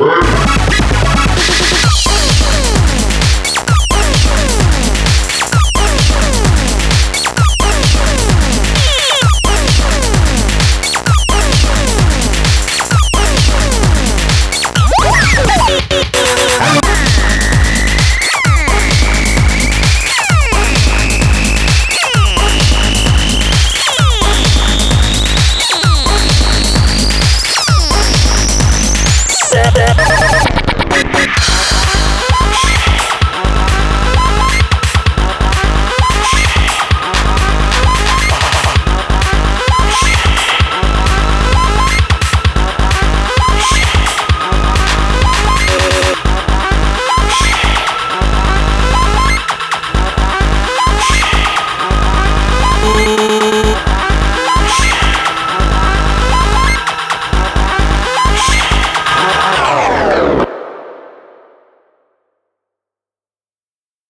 Word.